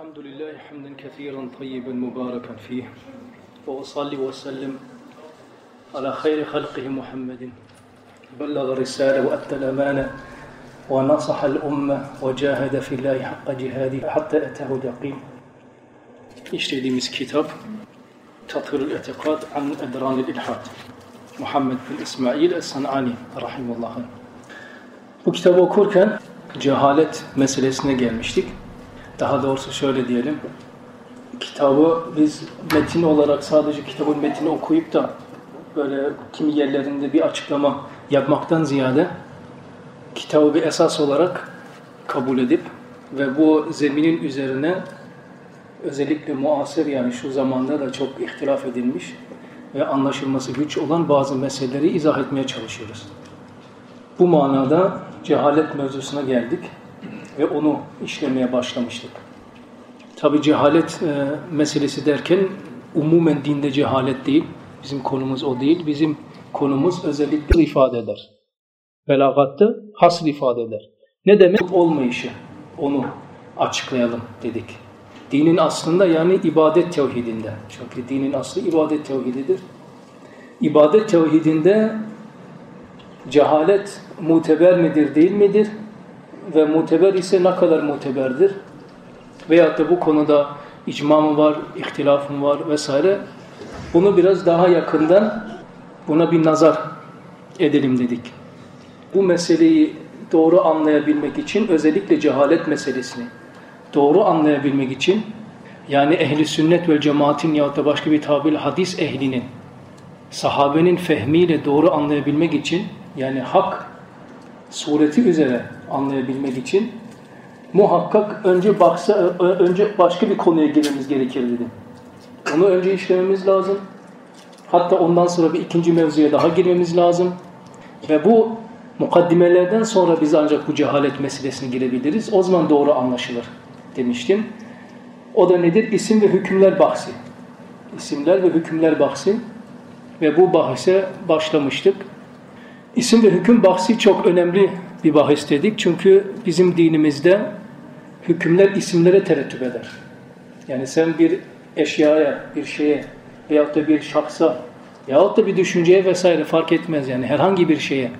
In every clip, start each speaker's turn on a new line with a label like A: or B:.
A: الحمد لله حمدا كثيرا طيبا مباركا فيه. وأصلي وسلم على خير خلقه محمد. بلغ الرسالة وأدى الأمانة ونصح الأمة وجاهد في الله حق جهاده حتى أتاه دقيم اشتري مس كتاب. تطهير الاعتقاد عن أدران الإلحاد. محمد بن إسماعيل الصنعاني رحمه الله. بكتاب وكور كان جهالة مسلسنا جامشتك Daha doğrusu şöyle diyelim. Kitabı biz metin olarak sadece kitabın metini okuyup da böyle kimi yerlerinde bir açıklama yapmaktan ziyade kitabı bir esas olarak kabul edip ve bu zeminin üzerine özellikle muasır yani şu zamanda da çok ihtilaf edilmiş ve anlaşılması güç olan bazı meseleleri izah etmeye çalışıyoruz. Bu manada cehalet mevzusuna geldik ve onu işlemeye başlamıştık. Tabi cehalet e, meselesi derken umumen dinde cehalet değil, bizim konumuz o değil, bizim konumuz özellikle ifade eder. Belagatta hasıl ifade eder. Ne demek olmayışı? Onu açıklayalım dedik. Dinin aslında yani ibadet tevhidinde. Çünkü dinin aslı ibadet tevhididir. İbadet tevhidinde cehalet muteber midir değil midir? Ve muteber ise ne kadar muteberdir? Veyahut da bu konuda icma mı var, ihtilaf mı var vesaire. Bunu biraz daha yakından buna bir nazar edelim dedik. Bu meseleyi doğru anlayabilmek için özellikle cehalet meselesini doğru anlayabilmek için yani ehli sünnet ve cemaatin ya da başka bir tabirle hadis ehlinin sahabenin fehmiyle doğru anlayabilmek için yani hak sureti üzere anlayabilmek için muhakkak önce baksa önce başka bir konuya girmemiz gerekir dedim. Onu önce işlememiz lazım. Hatta ondan sonra bir ikinci mevzuya daha girmemiz lazım. Ve bu mukaddimelerden sonra biz ancak bu cehalet meselesine girebiliriz. O zaman doğru anlaşılır demiştim. O da nedir? İsim ve hükümler bahsi. İsimler ve hükümler bahsi. Ve bu bahse başlamıştık. İsim ve hüküm bahsi çok önemli bir bahis dedik. Çünkü bizim dinimizde hükümler isimlere terettüp eder. Yani sen bir eşyaya, bir şeye veyahut da bir şahsa yahut da bir düşünceye vesaire fark etmez yani herhangi bir şeye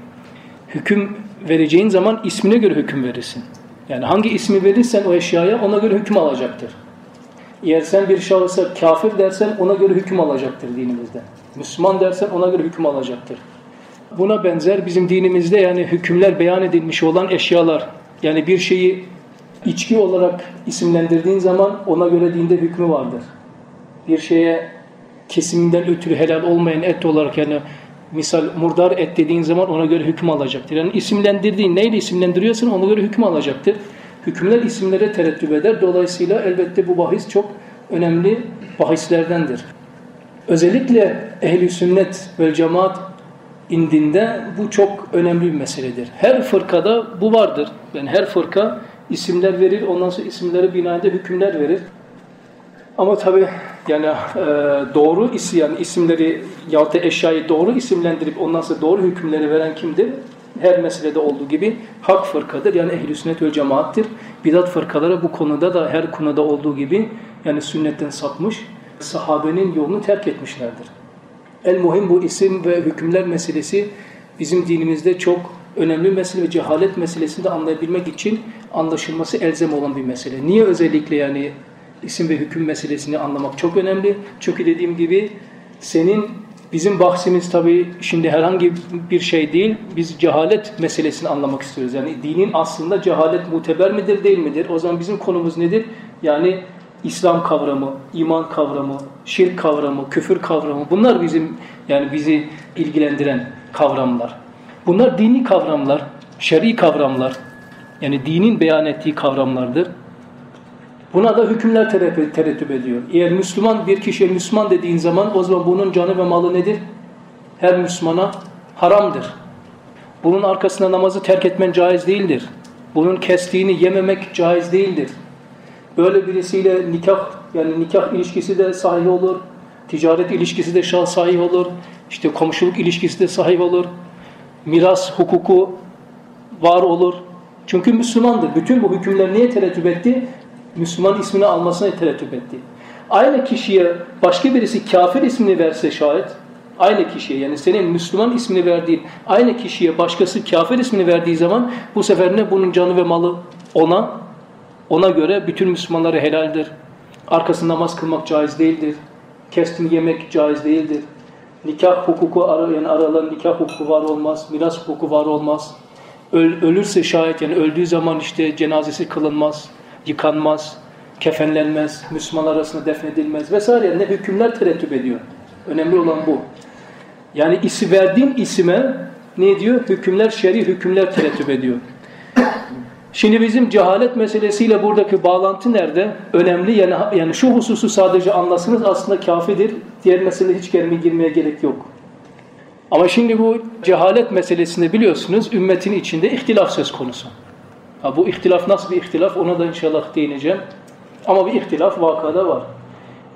A: hüküm vereceğin zaman ismine göre hüküm verirsin. Yani hangi ismi verirsen o eşyaya ona göre hüküm alacaktır. Eğer sen bir şahısa kafir dersen ona göre hüküm alacaktır dinimizde. Müslüman dersen ona göre hüküm alacaktır. Buna benzer bizim dinimizde yani hükümler beyan edilmiş olan eşyalar. Yani bir şeyi içki olarak isimlendirdiğin zaman ona göre dinde hükmü vardır. Bir şeye kesiminden ötürü helal olmayan et olarak yani misal murdar et dediğin zaman ona göre hüküm alacaktır. Yani isimlendirdiğin neyle isimlendiriyorsan ona göre hüküm alacaktır. Hükümler isimlere terettüp eder. Dolayısıyla elbette bu bahis çok önemli bahislerdendir. Özellikle ehli sünnet ve cemaat indinde bu çok önemli bir meseledir. Her fırkada bu vardır. Yani her fırka isimler verir, ondan sonra isimlere binaen de hükümler verir. Ama tabi yani e, doğru isim yani isimleri ya da eşyayı doğru isimlendirip ondan sonra doğru hükümleri veren kimdir? Her meselede olduğu gibi hak fırkadır. Yani ehl-i sünnet ve cemaattir. Bidat fırkaları bu konuda da her konuda olduğu gibi yani sünnetten sapmış, sahabenin yolunu terk etmişlerdir. El muhim bu isim ve hükümler meselesi bizim dinimizde çok önemli mesele ve cehalet meselesini de anlayabilmek için anlaşılması elzem olan bir mesele. Niye özellikle yani isim ve hüküm meselesini anlamak çok önemli. Çünkü dediğim gibi senin bizim bahsimiz tabii şimdi herhangi bir şey değil. Biz cehalet meselesini anlamak istiyoruz. Yani dinin aslında cehalet muteber midir değil midir? O zaman bizim konumuz nedir? Yani İslam kavramı, iman kavramı, şirk kavramı, küfür kavramı bunlar bizim yani bizi ilgilendiren kavramlar. Bunlar dini kavramlar, şer'i kavramlar. Yani dinin beyan ettiği kavramlardır. Buna da hükümler terettüp ediyor. Eğer Müslüman bir kişiye Müslüman dediğin zaman o zaman bunun canı ve malı nedir? Her Müslümana haramdır. Bunun arkasında namazı terk etmen caiz değildir. Bunun kestiğini yememek caiz değildir. Böyle birisiyle nikah yani nikah ilişkisi de sahih olur. Ticaret ilişkisi de sahih olur. İşte komşuluk ilişkisi de sahih olur. Miras hukuku var olur. Çünkü Müslümandır. Bütün bu hükümler niye terettüp etti? Müslüman ismini almasına tereddüt etti. Aynı kişiye başka birisi kafir ismini verse şayet, aynı kişiye yani senin Müslüman ismini verdiğin aynı kişiye başkası kafir ismini verdiği zaman bu sefer ne bunun canı ve malı ona ona göre bütün Müslümanları helaldir. Arkasında namaz kılmak caiz değildir. Kestim yemek caiz değildir. Nikah hukuku ara, yani aralarında nikah hukuku var olmaz. Miras hukuku var olmaz. Öl, ölürse şayet yani öldüğü zaman işte cenazesi kılınmaz, yıkanmaz, kefenlenmez, Müslümanlar arasında defnedilmez vesaire. Ne hükümler terettüp ediyor. Önemli olan bu. Yani isi verdiğin isime ne diyor? Hükümler, şer'i hükümler terettüp ediyor. Şimdi bizim cehalet meselesiyle buradaki bağlantı nerede? Önemli. Yani, yani şu hususu sadece anlasınız aslında kafidir. Diğer mesele hiç girmeye gerek yok. Ama şimdi bu cehalet meselesinde biliyorsunuz ümmetin içinde ihtilaf söz konusu. Ha, bu ihtilaf nasıl bir ihtilaf ona da inşallah değineceğim. Ama bir ihtilaf vakada var.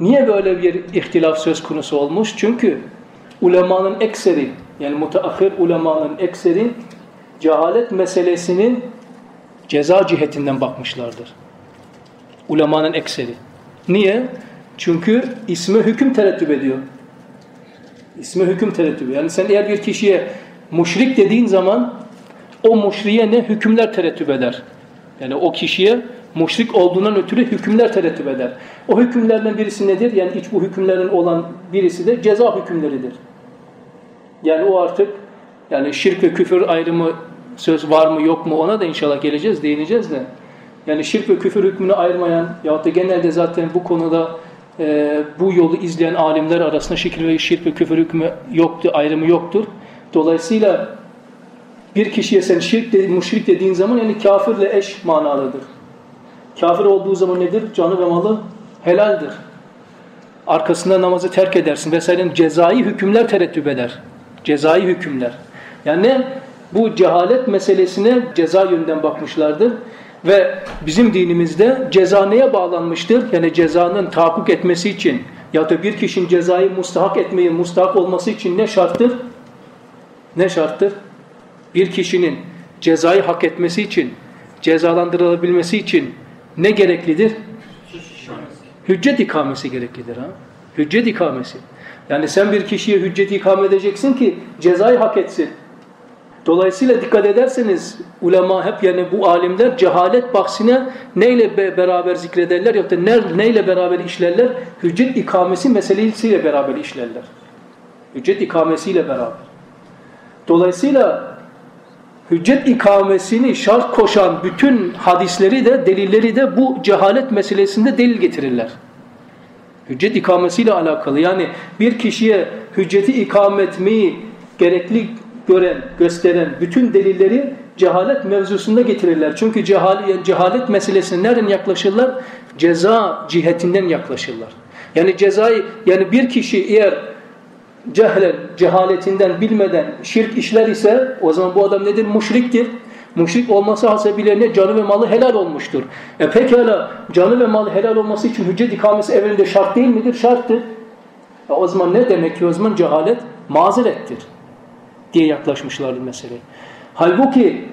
A: Niye böyle bir ihtilaf söz konusu olmuş? Çünkü ulemanın ekseri yani mutaahhir ulemanın ekseri cehalet meselesini ceza cihetinden bakmışlardır. Ulemanın ekseri. Niye? Çünkü isme hüküm terettüp ediyor. İsme hüküm terettüp Yani sen eğer bir kişiye müşrik dediğin zaman o müşriye ne hükümler terettüp eder. Yani o kişiye müşrik olduğundan ötürü hükümler terettüp eder. O hükümlerden birisi nedir? Yani iç bu hükümlerin olan birisi de ceza hükümleridir. Yani o artık yani şirk ve küfür ayrımı söz var mı yok mu ona da inşallah geleceğiz, değineceğiz de. Yani şirk ve küfür hükmünü ayırmayan ya da genelde zaten bu konuda e, bu yolu izleyen alimler arasında şirk ve, şirk ve küfür hükmü yoktu, ayrımı yoktur. Dolayısıyla bir kişiye sen şirk de, müşrik dediğin zaman yani kafirle eş manalıdır. Kafir olduğu zaman nedir? Canı ve malı helaldir. Arkasında namazı terk edersin vesaire cezai hükümler terettüp eder. Cezai hükümler. Yani ne? Bu cehalet meselesine ceza yönünden bakmışlardır. Ve bizim dinimizde ceza neye bağlanmıştır? Yani cezanın tahakkuk etmesi için ya da bir kişinin cezayı mustahak etmeyi, mustahak olması için ne şarttır? Ne şarttır? Bir kişinin cezayı hak etmesi için, cezalandırılabilmesi için ne gereklidir? Hüccet ikamesi gereklidir. Ha? Hüccet ikamesi. Yani sen bir kişiye hüccet ikame edeceksin ki cezayı hak etsin. Dolayısıyla dikkat ederseniz ulema hep yani bu alimler cehalet bahsine neyle be beraber zikrederler ya da ne, neyle beraber işlerler? Hüccet ikamesi meselesiyle beraber işlerler. Hüccet ikamesiyle beraber. Dolayısıyla hüccet ikamesini şart koşan bütün hadisleri de delilleri de bu cehalet meselesinde delil getirirler. Hüccet ikamesiyle alakalı yani bir kişiye hücceti ikame etmeyi gerekli gören, gösteren bütün delilleri cehalet mevzusunda getirirler. Çünkü cehalet, cehalet meselesine nereden yaklaşırlar? Ceza cihetinden yaklaşırlar. Yani cezayı, yani bir kişi eğer cehlen, cehaletinden bilmeden şirk işler ise o zaman bu adam nedir? Müşriktir. Müşrik olması hasebiyle ne? Canı ve malı helal olmuştur. E pekala canı ve malı helal olması için hüccet ikamesi evvelinde şart değil midir? Şarttır. E o zaman ne demek ki o zaman cehalet mazerettir diye yaklaşmışlardı meseleye. Halbuki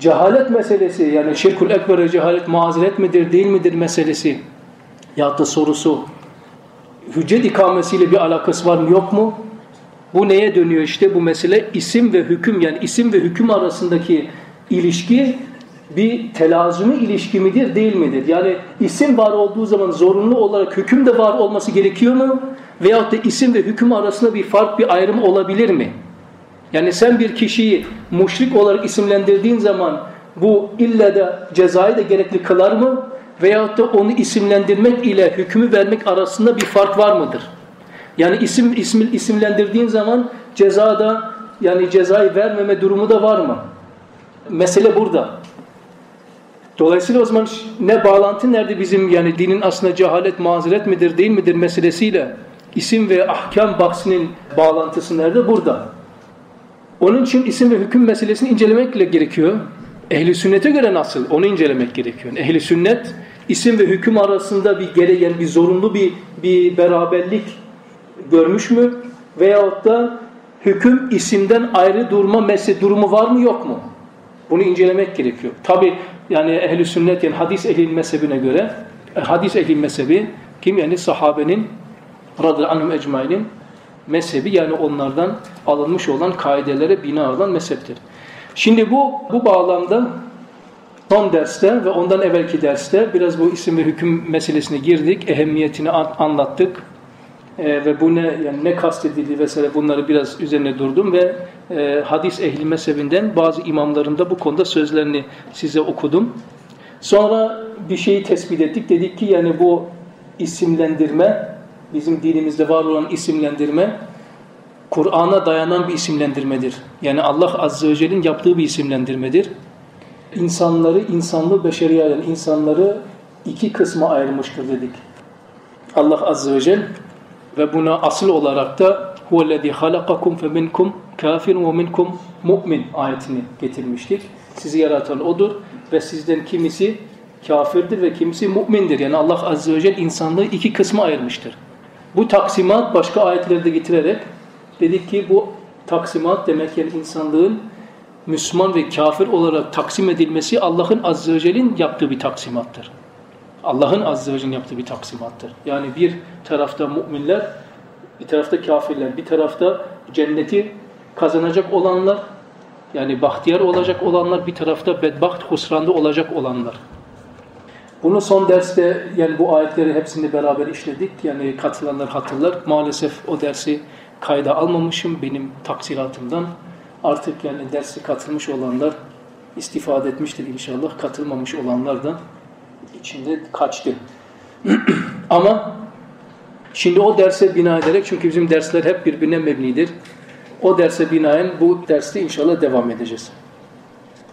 A: cehalet meselesi yani şirkül ekber cehalet mazeret midir değil midir meselesi ya da sorusu hüccet ikamesiyle bir alakası var mı yok mu? Bu neye dönüyor işte bu mesele isim ve hüküm yani isim ve hüküm arasındaki ilişki bir telazumi ilişki midir değil midir? Yani isim var olduğu zaman zorunlu olarak hüküm de var olması gerekiyor mu? Veyahut da isim ve hüküm arasında bir fark bir ayrım olabilir mi? Yani sen bir kişiyi müşrik olarak isimlendirdiğin zaman bu ille de cezayı da gerekli kılar mı? Veyahut da onu isimlendirmek ile hükmü vermek arasında bir fark var mıdır? Yani isim, isim isimlendirdiğin zaman cezada yani cezayı vermeme durumu da var mı? Mesele burada. Dolayısıyla o zaman ne bağlantı nerede bizim yani dinin aslında cehalet mazeret midir değil midir meselesiyle isim ve ahkam bahsinin bağlantısı nerede? Burada. Onun için isim ve hüküm meselesini incelemekle gerekiyor. Ehli sünnete göre nasıl? Onu incelemek gerekiyor. Ehli sünnet isim ve hüküm arasında bir gereğen, bir zorunlu bir bir beraberlik görmüş mü? Veyahut da hüküm isimden ayrı durma mesele durumu var mı yok mu? Bunu incelemek gerekiyor. Tabi yani ehli sünnet yani hadis ehli mezhebine göre e, hadis ehli mezhebi kim yani sahabenin radıyallahu anhum ecmainin mezhebi yani onlardan alınmış olan kaidelere bina olan mezheptir. Şimdi bu bu bağlamda son derste ve ondan evvelki derste biraz bu isim ve hüküm meselesine girdik. Ehemmiyetini anlattık. E, ve bu ne yani ne kastedildi vesaire bunları biraz üzerine durdum ve e, hadis ehli mezhebinden bazı imamların da bu konuda sözlerini size okudum. Sonra bir şeyi tespit ettik. Dedik ki yani bu isimlendirme bizim dinimizde var olan isimlendirme Kur'an'a dayanan bir isimlendirmedir. Yani Allah Azze ve Celle'nin yaptığı bir isimlendirmedir. İnsanları, insanlı beşeriye yani insanları iki kısma ayırmıştır dedik. Allah Azze ve Celle ve buna asıl olarak da huvellezî halakakum feminkum kafirun ve minkum mu'min ayetini getirmiştik. Sizi yaratan odur ve sizden kimisi kafirdir ve kimisi mümindir. Yani Allah Azze ve Celle insanlığı iki kısma ayırmıştır. Bu taksimat başka ayetlerde getirerek dedik ki bu taksimat demek yani insanlığın Müslüman ve kafir olarak taksim edilmesi Allah'ın Azze ve Celle'nin yaptığı bir taksimattır. Allah'ın Azze ve Celle'nin yaptığı bir taksimattır. Yani bir tarafta müminler, bir tarafta kafirler, bir tarafta cenneti kazanacak olanlar, yani bahtiyar olacak olanlar, bir tarafta bedbaht, husranda olacak olanlar. Bunu son derste yani bu ayetleri hepsini beraber işledik. Yani katılanlar hatırlar. Maalesef o dersi kayda almamışım benim taksiratımdan. Artık yani dersi katılmış olanlar istifade etmiştir inşallah. Katılmamış olanlar da içinde kaçtı. Ama şimdi o derse bina ederek çünkü bizim dersler hep birbirine mebnidir. O derse binaen bu derste inşallah devam edeceğiz.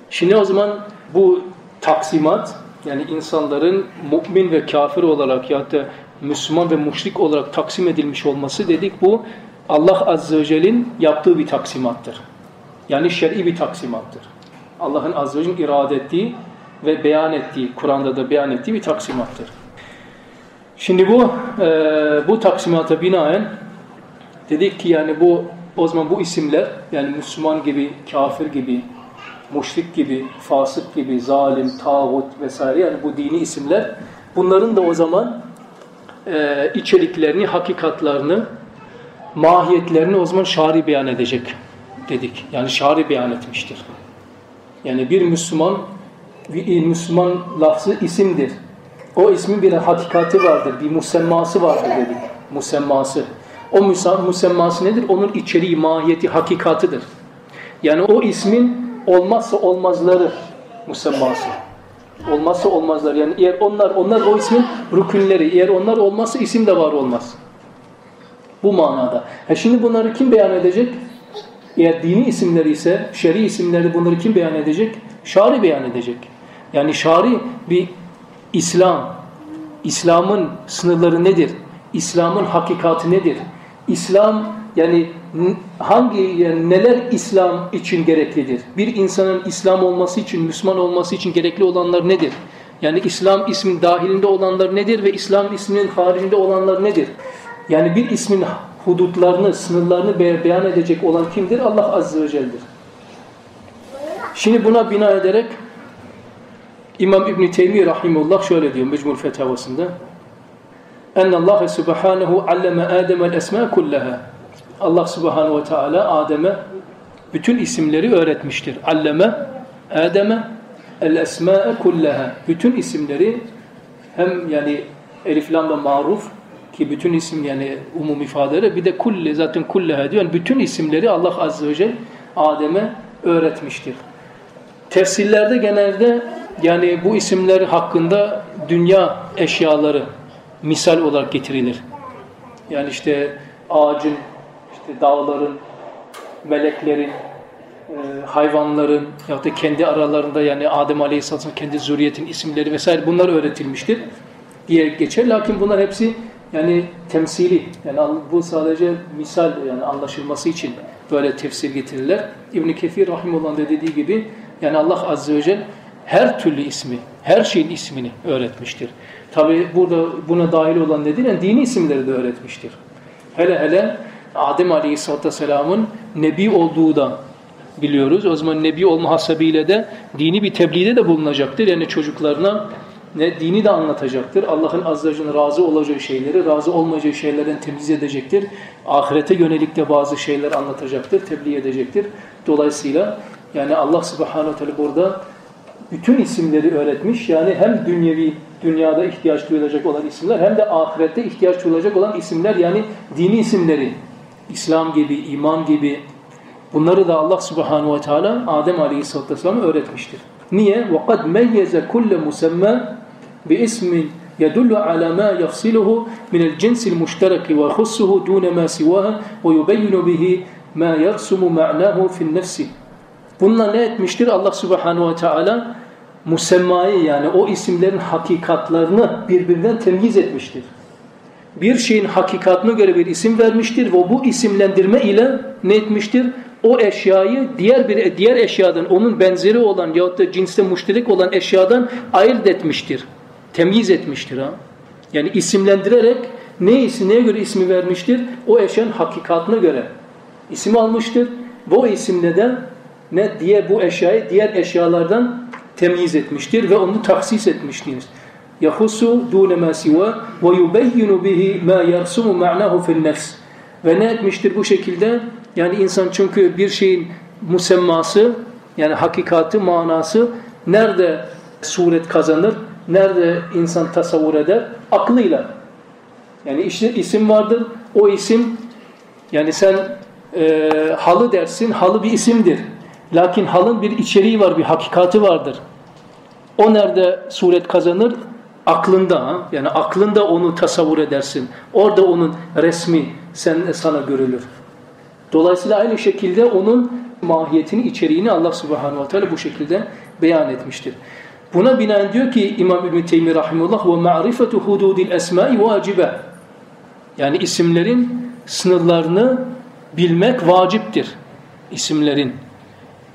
A: Şimdi o zaman bu taksimat yani insanların mümin ve kafir olarak ya da Müslüman ve müşrik olarak taksim edilmiş olması dedik bu Allah Azze ve Celle'nin yaptığı bir taksimattır. Yani şer'i bir taksimattır. Allah'ın Azze ve Celle'nin irade ettiği ve beyan ettiği, Kur'an'da da beyan ettiği bir taksimattır. Şimdi bu e, bu taksimata binaen dedik ki yani bu o zaman bu isimler yani Müslüman gibi, kafir gibi, muşrik gibi, fasık gibi, zalim, tağut vesaire yani bu dini isimler bunların da o zaman e, içeriklerini, hakikatlarını, mahiyetlerini o zaman şari beyan edecek dedik. Yani şari beyan etmiştir. Yani bir Müslüman bir Müslüman lafzı isimdir. O ismin bir hakikati vardır, bir musemması vardır dedik. Musemması. O musemması nedir? Onun içeriği, mahiyeti, hakikatıdır. Yani o ismin olmazsa olmazları musemması. Olmazsa olmazlar. Yani eğer onlar onlar o ismin rükünleri. Eğer onlar olmazsa isim de var olmaz. Bu manada. E şimdi bunları kim beyan edecek? Eğer dini isimleri ise, şer'i isimleri bunları kim beyan edecek? Şari beyan edecek. Yani şari bir İslam. İslam'ın sınırları nedir? İslam'ın hakikati nedir? İslam yani hangi yani neler İslam için gereklidir? Bir insanın İslam olması için, Müslüman olması için gerekli olanlar nedir? Yani İslam ismin dahilinde olanlar nedir ve İslam isminin haricinde olanlar nedir? Yani bir ismin hudutlarını, sınırlarını beyan edecek olan kimdir? Allah Azze ve Celle'dir. Şimdi buna bina ederek İmam İbn Teymi rahimullah şöyle diyor Mecmul Fetavasında. En Allah Subhanahu alleme Adem'el esma kullaha. Allah Subhanahu ve Teala Adem'e bütün isimleri öğretmiştir. Alleme Adem'e el esma'e kullaha. Bütün isimleri hem yani elif lam ve maruf ki bütün isim yani umum ifadeleri bir de kulle zaten kulleha diyor. Yani bütün isimleri Allah Azze ve Celle Adem'e öğretmiştir. Tefsirlerde genelde yani bu isimler hakkında dünya eşyaları misal olarak getirilir. Yani işte ağacın, işte dağların, meleklerin, e, hayvanların ya da kendi aralarında yani Adem Aleyhisselam'ın kendi zürriyetin isimleri vesaire bunlar öğretilmiştir diye geçer. Lakin bunlar hepsi yani temsili yani bu sadece misal yani anlaşılması için böyle tefsir getirirler. İbn Kefir rahimullah da dediği gibi yani Allah azze ve celle her türlü ismi, her şeyin ismini öğretmiştir. Tabi burada buna dahil olan nedir? Yani dini isimleri de öğretmiştir. Hele hele Adem Aleyhisselatü Vesselam'ın Nebi olduğu da biliyoruz. O zaman Nebi olma hasebiyle de dini bir tebliğde de bulunacaktır. Yani çocuklarına ne dini de anlatacaktır. Allah'ın azze razı olacağı şeyleri, razı olmayacağı şeylerden temiz edecektir. Ahirete yönelik de bazı şeyler anlatacaktır, tebliğ edecektir. Dolayısıyla yani Allah subhanahu teala burada bütün isimleri öğretmiş. Yani hem dünyevi dünyada ihtiyaç duyulacak olan isimler hem de ahirette ihtiyaç duyulacak olan isimler yani dini isimleri. İslam gibi, iman gibi bunları da Allah subhanahu ve teala Adem aleyhisselatü vesselam'a öğretmiştir. Niye? وَقَدْ مَيَّزَ كُلَّ مُسَمَّى بِاسْمٍ يدل على ما يفصله من الجنس المشترك ويخصه دون ما سواه ويبين به ما يرسم معناه في النفس Bununla ne etmiştir? Allah subhanahu ve teala musemmayı yani o isimlerin hakikatlarını birbirinden temyiz etmiştir. Bir şeyin hakikatine göre bir isim vermiştir ve bu isimlendirme ile ne etmiştir? O eşyayı diğer bir diğer eşyadan onun benzeri olan yahut da cinste müşterek olan eşyadan ayırt etmiştir. Temyiz etmiştir ha. Yani isimlendirerek ne neye göre ismi vermiştir? O eşyanın hakikatine göre isim almıştır. Bu isimle de ne diye bu eşyayı diğer eşyalardan temyiz etmiştir ve onu taksis etmiştir. Dune ma siva ve yubeyyinu bihi ma yersumu ma'nahu fil nefs. Ve ne etmiştir bu şekilde? Yani insan çünkü bir şeyin musemması yani hakikati, manası nerede suret kazanır? Nerede insan tasavvur eder? Aklıyla. Yani işte isim vardır. O isim yani sen e, halı dersin. Halı bir isimdir. Lakin halın bir içeriği var, bir hakikati vardır. O nerede suret kazanır? Aklında. Yani aklında onu tasavvur edersin. Orada onun resmi sen, sana görülür. Dolayısıyla aynı şekilde onun mahiyetini, içeriğini Allah subhanahu wa ta'ala bu şekilde beyan etmiştir. Buna binaen diyor ki İmam İbn Teymi rahimehullah ve ma'rifetu hududil esma'i vacibe. Yani isimlerin sınırlarını bilmek vaciptir. İsimlerin.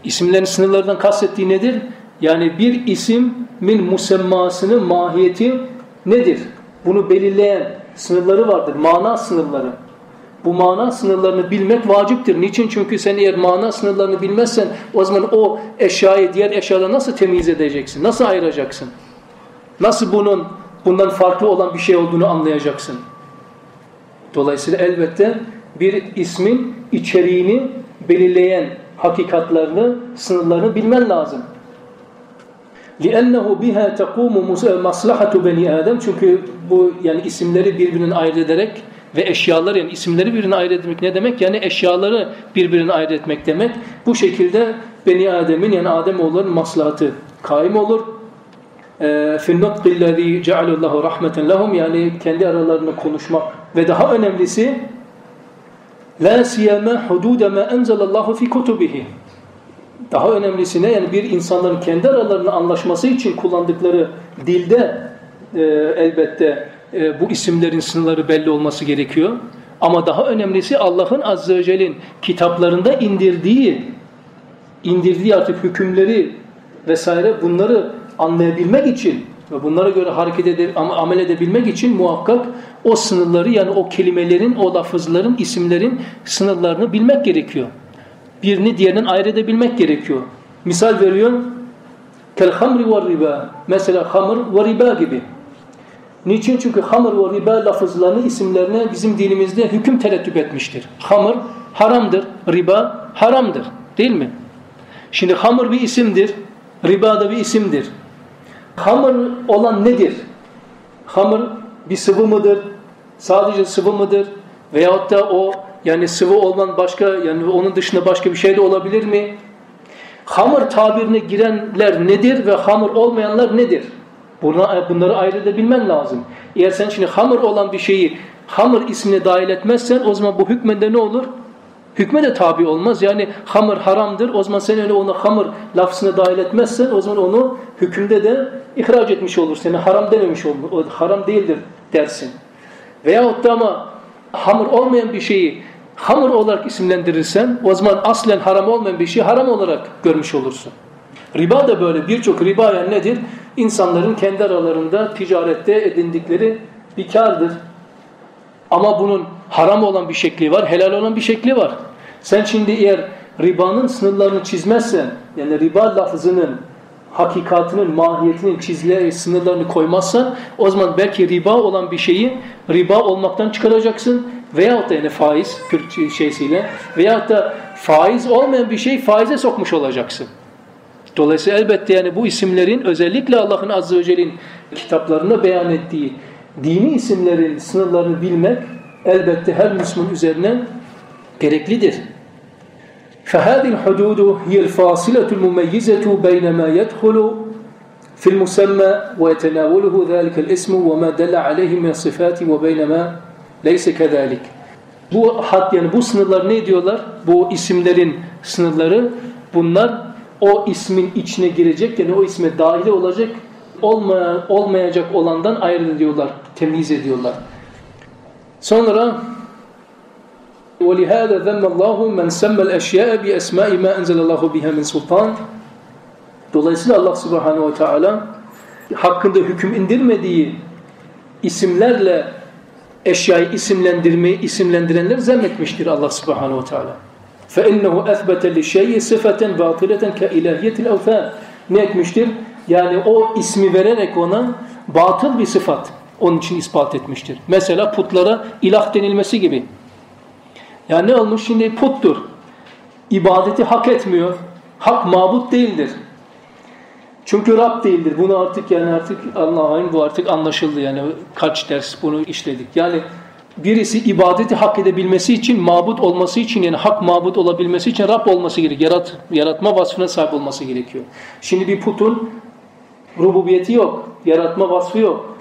A: İsimlerin sınırlarından kastettiği nedir? Yani bir ismin musemmasının mahiyeti nedir? Bunu belirleyen sınırları vardır. Mana sınırları. Bu mana sınırlarını bilmek vaciptir. Niçin? Çünkü sen eğer mana sınırlarını bilmezsen o zaman o eşyayı diğer eşyadan nasıl temiz edeceksin? Nasıl ayıracaksın? Nasıl bunun bundan farklı olan bir şey olduğunu anlayacaksın? Dolayısıyla elbette bir ismin içeriğini belirleyen hakikatlerini, sınırlarını bilmen lazım. لِأَنَّهُ بِهَا تَقُومُ مَصْلَحَةُ بَنِي Adem Çünkü bu yani isimleri birbirinden ayırt ederek ve eşyaları yani isimleri birbirine ayırt etmek ne demek? Yani eşyaları birbirine ayırt etmek demek. Bu şekilde Beni Adem'in yani Ademoğulların maslahatı kaim olur. فِي النُّطْقِ الَّذ۪ي جَعَلُ اللّٰهُ رَحْمَةً لَهُمْ Yani kendi aralarında konuşmak ve daha önemlisi La siyame hudude ma enzelallahu fi kutubihi. daha önemlisi ne? Yani bir insanların kendi aralarında anlaşması için kullandıkları dilde e, elbette e, bu isimlerin sınırları belli olması gerekiyor. Ama daha önemlisi Allah'ın Azze ve Celle'nin kitaplarında indirdiği indirdiği artık hükümleri vesaire bunları anlayabilmek için ve bunlara göre hareket edip amel edebilmek için muhakkak o sınırları yani o kelimelerin, o lafızların, isimlerin sınırlarını bilmek gerekiyor. Birini diğerinden ayırt gerekiyor. Misal veriyor. Kel hamri ve riba. Mesela hamr ve riba gibi. Niçin? Çünkü hamr ve riba lafızlarını, isimlerine bizim dinimizde hüküm terettüp etmiştir. Hamr haramdır, riba haramdır. Değil mi? Şimdi hamr bir isimdir, riba da bir isimdir. Hamur olan nedir? Hamur bir sıvı mıdır? Sadece sıvı mıdır? Veyahut da o yani sıvı olan başka yani onun dışında başka bir şey de olabilir mi? Hamur tabirine girenler nedir ve hamur olmayanlar nedir? Buna, bunları ayırt edebilmen lazım. Eğer sen şimdi hamur olan bir şeyi hamur ismine dahil etmezsen o zaman bu hükmende ne olur? Hükme de tabi olmaz. Yani hamur haramdır. O zaman sen öyle onu hamur lafzına dahil etmezsen o zaman onu hükümde de ihraç etmiş olursun. Yani haram dememiş olur. O haram değildir dersin. Veyahut da ama hamur olmayan bir şeyi hamur olarak isimlendirirsen o zaman aslen haram olmayan bir şeyi haram olarak görmüş olursun. Riba da böyle birçok riba yani nedir? İnsanların kendi aralarında ticarette edindikleri bir kardır. Ama bunun haram olan bir şekli var, helal olan bir şekli var. Sen şimdi eğer ribanın sınırlarını çizmezsen, yani riba lafzının hakikatinin, mahiyetinin çizgileri, sınırlarını koymazsan o zaman belki riba olan bir şeyi riba olmaktan çıkaracaksın veyahut da yani faiz Türkçe şeysiyle veyahut da faiz olmayan bir şey faize sokmuş olacaksın. Dolayısıyla elbette yani bu isimlerin özellikle Allah'ın Azze ve Celle'nin kitaplarında beyan ettiği dini isimlerin sınırlarını bilmek elbette her Müslüman üzerine gereklidir. فهذه الحدود هي الفاصلة المميزة بين ما يدخل في المسمى ويتناوله ذلك الاسم وما دل عليه من الصفات وبين ما ليس كذلك. Bu hat yani bu sınırlar ne diyorlar? Bu isimlerin sınırları bunlar o ismin içine girecek yani o isme dahil olacak olmayan, olmayacak olandan ayrı ediyorlar, temiz ediyorlar. Sonra وَلِهَذَا ذَمَّ اللّٰهُ مَنْ سَمَّ الْاَشْيَاءَ بِأَسْمَاءِ مَا اَنْزَلَ اللّٰهُ بِهَا مِنْ سُلْطَانٍ Dolayısıyla Allah subhanahu ve teala hakkında hüküm indirmediği isimlerle eşyayı isimlendirmeyi isimlendirenler zemmetmiştir Allah subhanahu ve teala. فَاِنَّهُ اَثْبَتَ لِشَيْءِ صِفَةً بَاطِلَةً كَاِلَهِيَةِ الْاَوْثَانِ Ne etmiştir? Yani o ismi vererek ona batıl bir sıfat onun için ispat etmiştir. Mesela putlara ilah denilmesi gibi. Yani ne olmuş şimdi puttur. İbadeti hak etmiyor. Hak mabut değildir. Çünkü Rab değildir. Bunu artık yani artık Allah'ın bu artık anlaşıldı yani kaç ders bunu işledik. Yani birisi ibadeti hak edebilmesi için, mabut olması için yani hak mabut olabilmesi için Rab olması gerekiyor. Yarat, yaratma vasfına sahip olması gerekiyor. Şimdi bir putun rububiyeti yok, yaratma vasfı yok.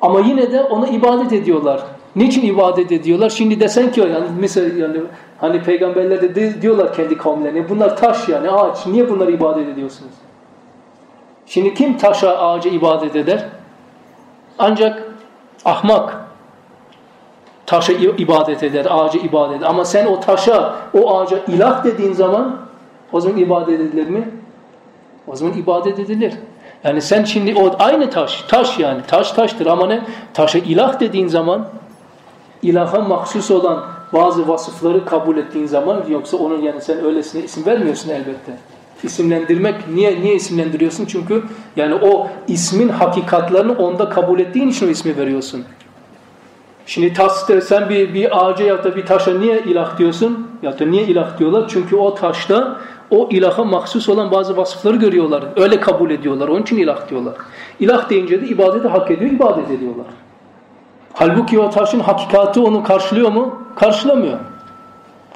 A: Ama yine de ona ibadet ediyorlar. Niçin ibadet ediyorlar? Şimdi desen ki yani mesela yani hani peygamberler de diyorlar kendi kavimlerine bunlar taş yani ağaç. Niye bunları ibadet ediyorsunuz? Şimdi kim taşa ağaca ibadet eder? Ancak ahmak taşa ibadet eder, ağaca ibadet eder. Ama sen o taşa, o ağaca ilah dediğin zaman o zaman ibadet edilir mi? O zaman ibadet edilir. Yani sen şimdi o aynı taş, taş yani taş taştır ama ne? Taşa ilah dediğin zaman ilaha mahsus olan bazı vasıfları kabul ettiğin zaman yoksa onun yani sen öylesine isim vermiyorsun elbette. İsimlendirmek niye niye isimlendiriyorsun? Çünkü yani o ismin hakikatlerini onda kabul ettiğin için o ismi veriyorsun. Şimdi tasdir sen bir, bir ağaca ya da bir taşa niye ilah diyorsun? Ya da niye ilah diyorlar? Çünkü o taşta o ilaha mahsus olan bazı vasıfları görüyorlar. Öyle kabul ediyorlar. Onun için ilah diyorlar. İlah deyince de ibadeti hak ediyor, ibadet ediyorlar. Halbuki o taşın hakikati onu karşılıyor mu? Karşılamıyor.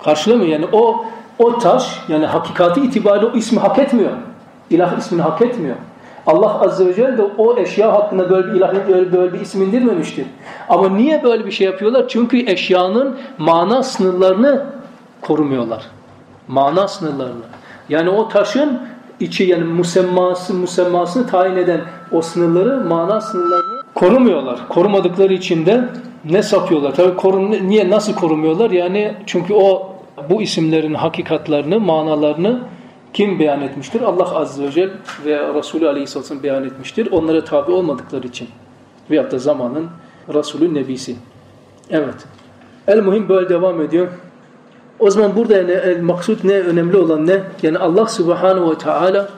A: Karşılamıyor. Yani o o taş yani hakikati itibariyle o ismi hak etmiyor. İlah ismini hak etmiyor. Allah Azze ve Celle de o eşya hakkında böyle bir ilah, böyle, böyle bir isim indirmemiştir. Ama niye böyle bir şey yapıyorlar? Çünkü eşyanın mana sınırlarını korumuyorlar. Mana sınırlarını. Yani o taşın içi yani musemması, musemmasını tayin eden o sınırları, mana sınırlarını korumuyorlar. Korumadıkları için de ne sapıyorlar? Tabii korun, niye, nasıl korumuyorlar? Yani çünkü o bu isimlerin hakikatlarını, manalarını kim beyan etmiştir? Allah Azze ve Celle ve Resulü Aleyhisselam beyan etmiştir. Onlara tabi olmadıkları için. Veyahut da zamanın Resulü Nebisi. Evet. El muhim böyle devam ediyor. O zaman burada yani el maksut ne? Önemli olan ne? Yani Allah Subhanahu ve Teala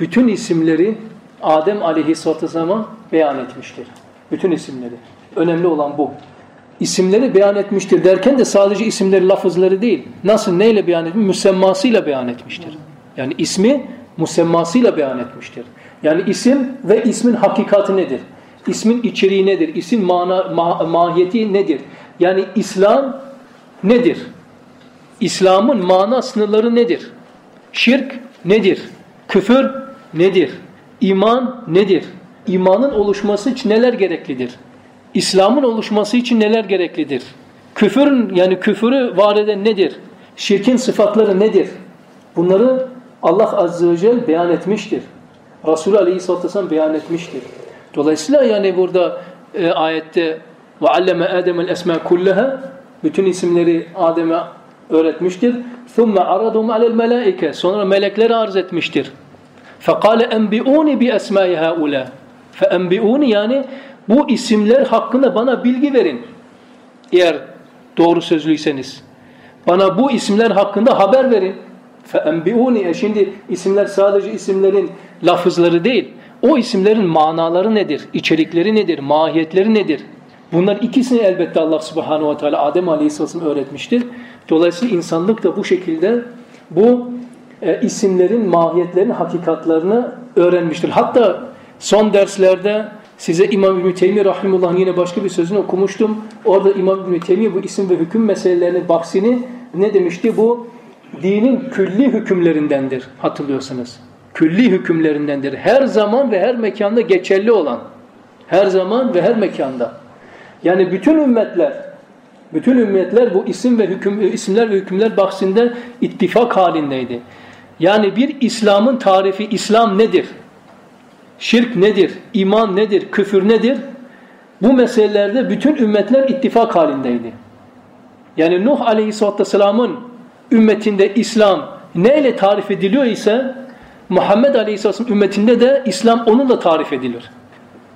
A: bütün isimleri Adem Aleyhisselatü Vesselam'a beyan etmiştir. Bütün isimleri. Önemli olan bu. İsimleri beyan etmiştir derken de sadece isimleri, lafızları değil. Nasıl, neyle beyan etmiş? Müsemmasıyla beyan etmiştir. Yani ismi musemmasıyla beyan etmiştir. Yani isim ve ismin hakikati nedir? İsmin içeriği nedir? İsim mana, ma mahiyeti nedir? Yani İslam nedir? İslam'ın mana sınırları nedir? Şirk nedir? Küfür nedir? İman nedir? İmanın oluşması için neler gereklidir? İslam'ın oluşması için neler gereklidir? Küfürün yani küfürü var eden nedir? Şirkin sıfatları nedir? Bunları Allah Azze ve Celle beyan etmiştir. Resulü Aleyhisselatü Vesselam beyan etmiştir. Dolayısıyla yani burada e, ayette ve alleme Adem'el esma kullaha bütün isimleri Adem'e öğretmiştir. Thumma aradum alel melaike sonra meleklere arz etmiştir. فَقَالَ اَنْبِئُونِ بِأَسْمَاءِ هَؤُلَا فَاَنْبِئُونِ yani bu isimler hakkında bana bilgi verin. Eğer doğru sözlüyseniz. Bana bu isimler hakkında haber verin. فَاَنْبِعُونِ Şimdi isimler sadece isimlerin lafızları değil. O isimlerin manaları nedir? İçerikleri nedir? Mahiyetleri nedir? Bunlar ikisini elbette Allah subhanahu ve teala Adem aleyhisselam öğretmiştir. Dolayısıyla insanlık da bu şekilde bu e, isimlerin mahiyetlerini, hakikatlarını öğrenmiştir. Hatta son derslerde size İmam İbn-i Teymiye Rahimullah'ın yine başka bir sözünü okumuştum. Orada İmam İbn-i Teymiye bu isim ve hüküm meselelerini, bahsini ne demişti? Bu dinin külli hükümlerindendir hatırlıyorsanız. Külli hükümlerindendir. Her zaman ve her mekanda geçerli olan. Her zaman ve her mekanda. Yani bütün ümmetler bütün ümmetler bu isim ve hüküm isimler ve hükümler bahsinde ittifak halindeydi. Yani bir İslam'ın tarifi İslam nedir? Şirk nedir? İman nedir? Küfür nedir? Bu meselelerde bütün ümmetler ittifak halindeydi. Yani Nuh Aleyhisselatü Vesselam'ın ümmetinde İslam neyle tarif ediliyor ise Muhammed Aleyhisselam ümmetinde de İslam onunla tarif edilir.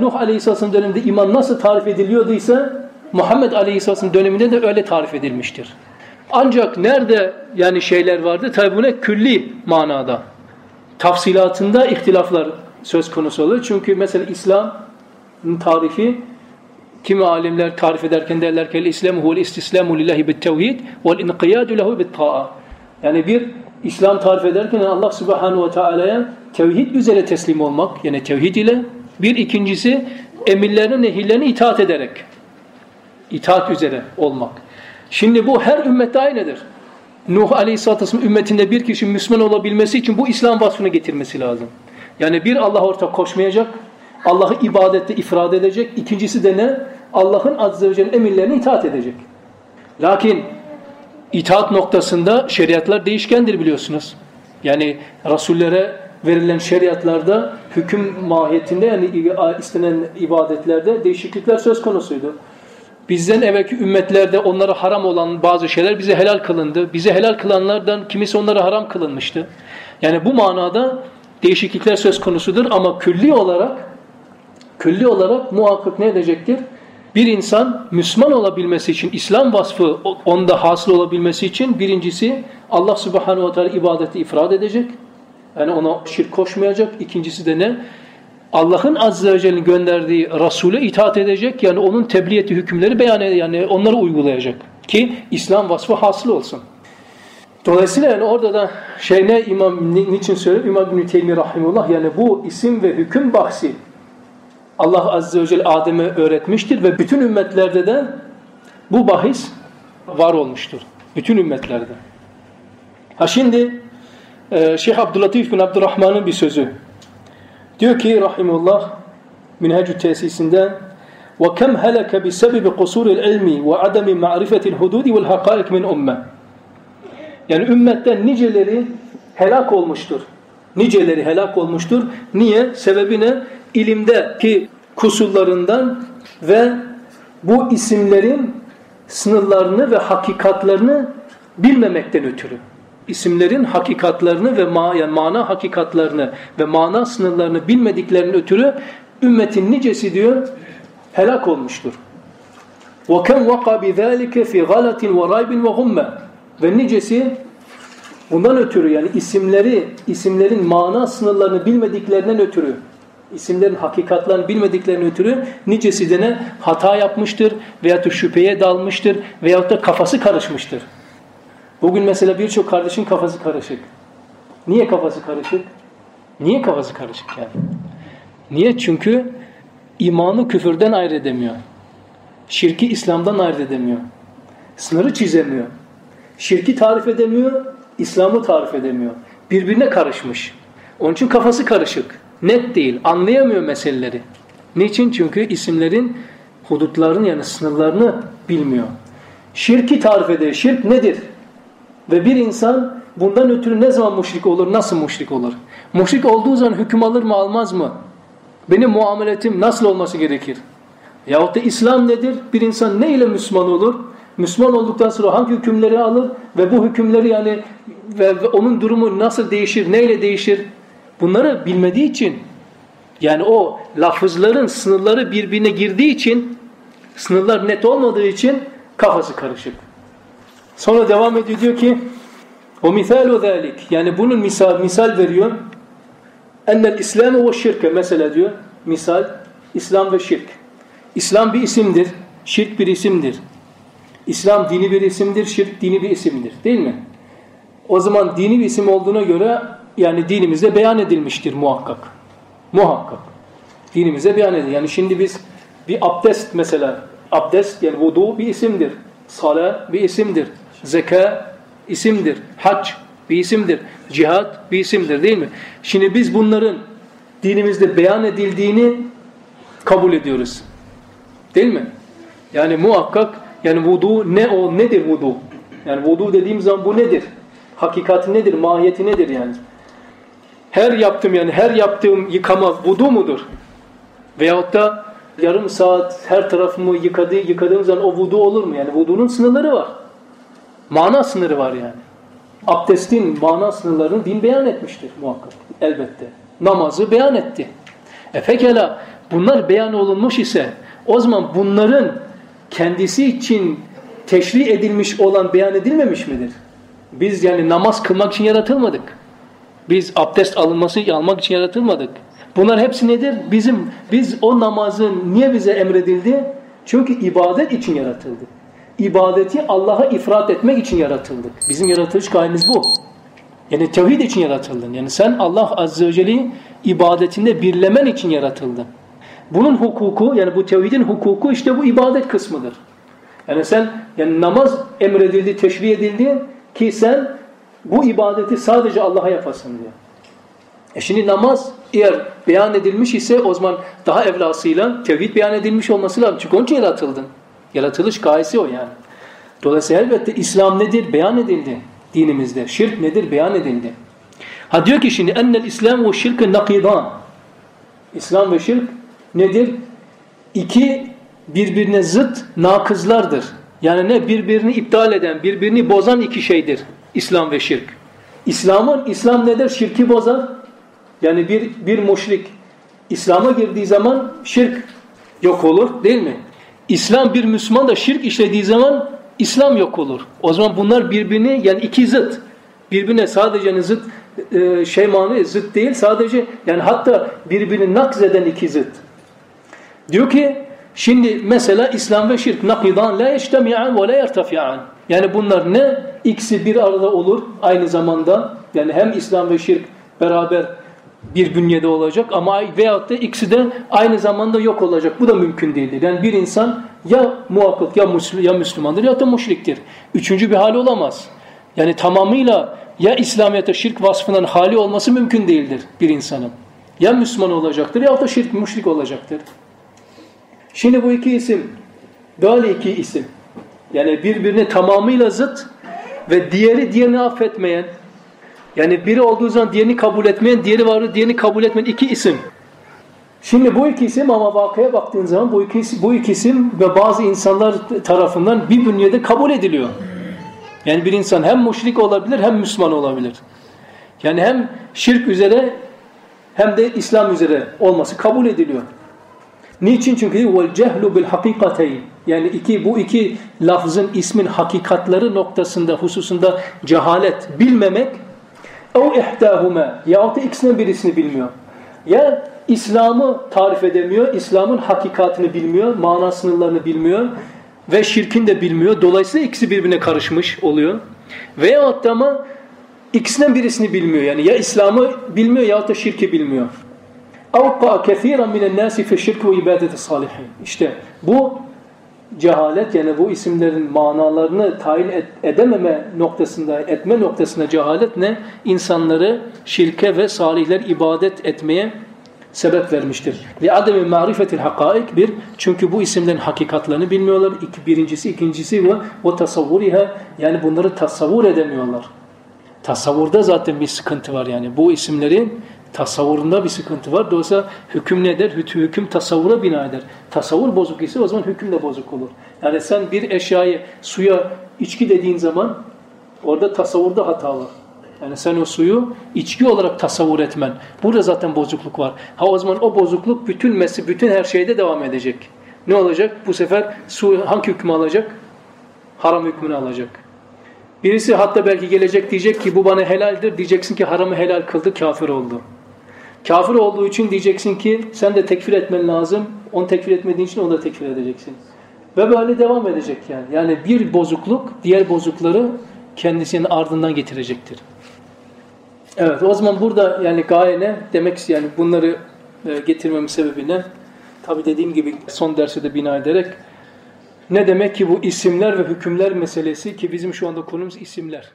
A: Nuh Aleyhisselam döneminde iman nasıl tarif ediliyordu ise Muhammed Aleyhisselam döneminde de öyle tarif edilmiştir. Ancak nerede yani şeyler vardı? Tabi bu ne? Külli manada. Tafsilatında ihtilaflar söz konusu oluyor. Çünkü mesela İslam'ın tarifi kimi alimler tarif ederken derler ki İslam huvel istislamu lillahi bit tevhid vel inqiyadu lehu bit ta'a. Yani bir İslam tarif ederken Allah Subhanahu ve Teala'ya tevhid üzere teslim olmak yani tevhid ile bir ikincisi emirlerine nehirlerine itaat ederek itaat üzere olmak. Şimdi bu her ümmette aynıdır. Nuh Aleyhisselatü Vesselam ümmetinde bir kişi Müslüman olabilmesi için bu İslam vasfını getirmesi lazım. Yani bir Allah ortak koşmayacak, Allah'ı ibadette ifrad edecek. İkincisi de ne? Allah'ın azze ve celle emirlerine itaat edecek. Lakin itaat noktasında şeriatlar değişkendir biliyorsunuz. Yani rasullere verilen şeriatlarda hüküm mahiyetinde yani istenen ibadetlerde değişiklikler söz konusuydu. Bizden evvelki ümmetlerde onlara haram olan bazı şeyler bize helal kılındı. Bize helal kılanlardan kimisi onlara haram kılınmıştı. Yani bu manada değişiklikler söz konusudur ama külli olarak külli olarak muhakkak ne edecektir? Bir insan Müslüman olabilmesi için, İslam vasfı onda hasıl olabilmesi için birincisi Allah subhanahu ve teala ibadeti ifrad edecek. Yani ona şirk koşmayacak. İkincisi de ne? Allah'ın azze ve celle'nin gönderdiği Resul'e itaat edecek. Yani onun tebliğ ettiği hükümleri beyan edecek. Yani onları uygulayacak. Ki İslam vasfı hasıl olsun. Dolayısıyla yani orada da şey ne İmam niçin söylüyor? İmam İbn Teymi rahimullah yani bu isim ve hüküm bahsi Allah azze ve celle Adem'e öğretmiştir ve bütün ümmetlerde de bu bahis var olmuştur. Bütün ümmetlerde. Ha şimdi e, Şeyh Abdülatif bin Abdurrahman'ın bir sözü. Diyor ki rahimullah Minhecü tesisinde وَكَمْ هَلَكَ بِسَبِبِ قُصُورِ الْعِلْمِ وَعَدَمِ مَعْرِفَةِ الْحُدُودِ وَالْحَقَائِقِ مِنْ اُمَّةِ Yani ümmetten niceleri helak olmuştur. Niceleri helak olmuştur. Niye? Sebebi ne? İlimdeki kusurlarından ve bu isimlerin sınırlarını ve hakikatlarını bilmemekten ötürü isimlerin hakikatlarını ve ma yani mana hakikatlarını ve mana sınırlarını bilmediklerinin ötürü ümmetin nicesi diyor helak olmuştur. وَكَنْ وَقَى بِذَٰلِكَ فِي غَلَةٍ وَرَيْبٍ وَغُمَّ Ve nicesi bundan ötürü yani isimleri, isimlerin mana sınırlarını bilmediklerinden ötürü isimlerin hakikatlarını bilmediklerinden ötürü nicesi de ne? Hata yapmıştır veyahut da şüpheye dalmıştır veyahut da kafası karışmıştır. Bugün mesela birçok kardeşin kafası karışık. Niye kafası karışık? Niye kafası karışık yani? Niye? Çünkü imanı küfürden ayırt edemiyor. Şirki İslam'dan ayırt edemiyor. Sınırı çizemiyor. Şirki tarif edemiyor, İslam'ı tarif edemiyor. Birbirine karışmış. Onun için kafası karışık. Net değil, anlayamıyor meseleleri. Niçin? Çünkü isimlerin hudutlarını yani sınırlarını bilmiyor. Şirki tarif ediyor. Şirk nedir? Ve bir insan bundan ötürü ne zaman müşrik olur, nasıl müşrik olur? Müşrik olduğu zaman hüküm alır mı, almaz mı? Benim muameletim nasıl olması gerekir? Yahut da İslam nedir? Bir insan ne ile Müslüman olur? Müslüman olduktan sonra hangi hükümleri alır? Ve bu hükümleri yani ve, ve onun durumu nasıl değişir, neyle değişir? Bunları bilmediği için yani o lafızların sınırları birbirine girdiği için sınırlar net olmadığı için kafası karışık. Sonra devam ediyor diyor ki o misalu zalik yani bunun misal misal veriyor. Ennel İslam ve şirke mesela diyor. Misal İslam ve şirk. İslam bir isimdir, şirk bir isimdir. İslam dini bir isimdir, şirk dini bir isimdir. Değil mi? O zaman dini bir isim olduğuna göre yani dinimizde beyan edilmiştir muhakkak. Muhakkak. Dinimizde beyan edildi. Yani şimdi biz bir abdest mesela, abdest yani vudu bir isimdir. Sala bir isimdir. Zeka isimdir. Hac bir isimdir. Cihad bir isimdir değil mi? Şimdi biz bunların dinimizde beyan edildiğini kabul ediyoruz. Değil mi? Yani muhakkak yani vudu ne o nedir vudu? Yani vudu dediğim zaman bu nedir? Hakikati nedir? Mahiyeti nedir yani? Her yaptığım yani her yaptığım yıkama vudu mudur? Veyahut da yarım saat her tarafımı yıkadı, yıkadığım zaman o vudu olur mu? Yani vudunun sınırları var. Mana sınırı var yani. Abdestin mana sınırlarını din beyan etmiştir muhakkak. Elbette. Namazı beyan etti. E pekala bunlar beyan olunmuş ise o zaman bunların kendisi için teşri edilmiş olan beyan edilmemiş midir? Biz yani namaz kılmak için yaratılmadık. Biz abdest alınması almak için yaratılmadık. Bunlar hepsi nedir? Bizim biz o namazın niye bize emredildi? Çünkü ibadet için yaratıldı. İbadeti Allah'a ifrat etmek için yaratıldık. Bizim yaratılış gayemiz bu. Yani tevhid için yaratıldın. Yani sen Allah Azze ve Celle'yi ibadetinde birlemen için yaratıldın. Bunun hukuku yani bu tevhidin hukuku işte bu ibadet kısmıdır. Yani sen yani namaz emredildi, teşri edildi ki sen bu ibadeti sadece Allah'a yapasın diyor. E şimdi namaz eğer beyan edilmiş ise o zaman daha evlasıyla tevhid beyan edilmiş olması lazım. Çünkü onun için yaratıldın. Yaratılış gayesi o yani. Dolayısıyla elbette İslam nedir? Beyan edildi dinimizde. Şirk nedir? Beyan edildi. Ha diyor ki şimdi ennel İslam ve şirkü nakidan. İslam ve şirk nedir? İki birbirine zıt nakızlardır. Yani ne? Birbirini iptal eden, birbirini bozan iki şeydir. İslam ve şirk. İslam'ın, İslam nedir? Şirki bozar. Yani bir, bir müşrik İslam'a girdiği zaman şirk yok olur değil mi? İslam bir Müslüman da şirk işlediği zaman İslam yok olur. O zaman bunlar birbirini yani iki zıt. Birbirine sadece zıt e, şey manı zıt değil sadece yani hatta birbirini nakzeden iki zıt. Diyor ki şimdi mesela İslam ve şirk nakidan la yeştemi'an ve la yertafi'an. Yani bunlar ne? İkisi bir arada olur aynı zamanda. Yani hem İslam ve şirk beraber bir bünyede olacak ama veyahut da ikisi de aynı zamanda yok olacak. Bu da mümkün değildir. Yani bir insan ya muhakkak ya, Müslü, ya Müslümandır ya da müşriktir. Üçüncü bir hali olamaz. Yani tamamıyla ya İslamiyet'e şirk vasfından hali olması mümkün değildir bir insanın. Ya Müslüman olacaktır ya da şirk, müşrik olacaktır. Şimdi bu iki isim, böyle iki isim. Yani birbirine tamamıyla zıt ve diğeri diğerini affetmeyen, yani biri olduğu zaman diğerini kabul etmeyen, diğeri varı diğerini kabul etmeyen iki isim. Şimdi bu iki isim ama vakaya baktığın zaman bu iki, bu iki isim ve bazı insanlar tarafından bir bünyede kabul ediliyor. Yani bir insan hem müşrik olabilir hem Müslüman olabilir. Yani hem şirk üzere hem de İslam üzere olması kabul ediliyor. Niçin? Çünkü vel cehlu bil hakikateyn. Yani iki bu iki lafzın ismin hakikatları noktasında hususunda cehalet bilmemek ev ihtahuma ya da ikisinden birisini bilmiyor. Ya İslam'ı tarif edemiyor, İslam'ın hakikatini bilmiyor, mana sınırlarını bilmiyor ve şirkin de bilmiyor. Dolayısıyla ikisi birbirine karışmış oluyor. Veyahut da ama ikisinden birisini bilmiyor. Yani ya İslam'ı bilmiyor ya da şirki bilmiyor. اَوْقَى كَثِيرًا مِنَ النَّاسِ فِي الشِّرْكِ وَاِبَادَةِ الصَّالِحِينَ İşte bu cehalet yani bu isimlerin manalarını tayin et, edememe noktasında, etme noktasında cehalet ne? İnsanları şirke ve salihler ibadet etmeye sebep vermiştir. Ve ademi marifetil hakaik bir çünkü bu isimlerin hakikatlerini bilmiyorlar. İki, birincisi, ikincisi ve o tasavvuriha yani bunları tasavvur edemiyorlar. Tasavvurda zaten bir sıkıntı var yani. Bu isimlerin tasavvurunda bir sıkıntı var. Dolayısıyla hüküm ne der? Hüküm tasavvura bina eder. Tasavvur bozuk ise o zaman hüküm de bozuk olur. Yani sen bir eşyayı suya içki dediğin zaman orada tasavvurda hata var. Yani sen o suyu içki olarak tasavvur etmen. Burada zaten bozukluk var. Ha o zaman o bozukluk bütün mesi, bütün her şeyde devam edecek. Ne olacak? Bu sefer su hangi hükmü alacak? Haram hükmünü alacak. Birisi hatta belki gelecek diyecek ki bu bana helaldir. Diyeceksin ki haramı helal kıldı, kafir oldu. Kafir olduğu için diyeceksin ki sen de tekfir etmen lazım. Onu tekfir etmediğin için onu da tekfir edeceksin. Ve böyle devam edecek yani. Yani bir bozukluk diğer bozukları kendisinin ardından getirecektir. Evet o zaman burada yani gaye ne? Demek yani bunları e, getirmemin sebebi ne? Tabi dediğim gibi son derse de bina ederek ne demek ki bu isimler ve hükümler meselesi ki bizim şu anda konumuz isimler.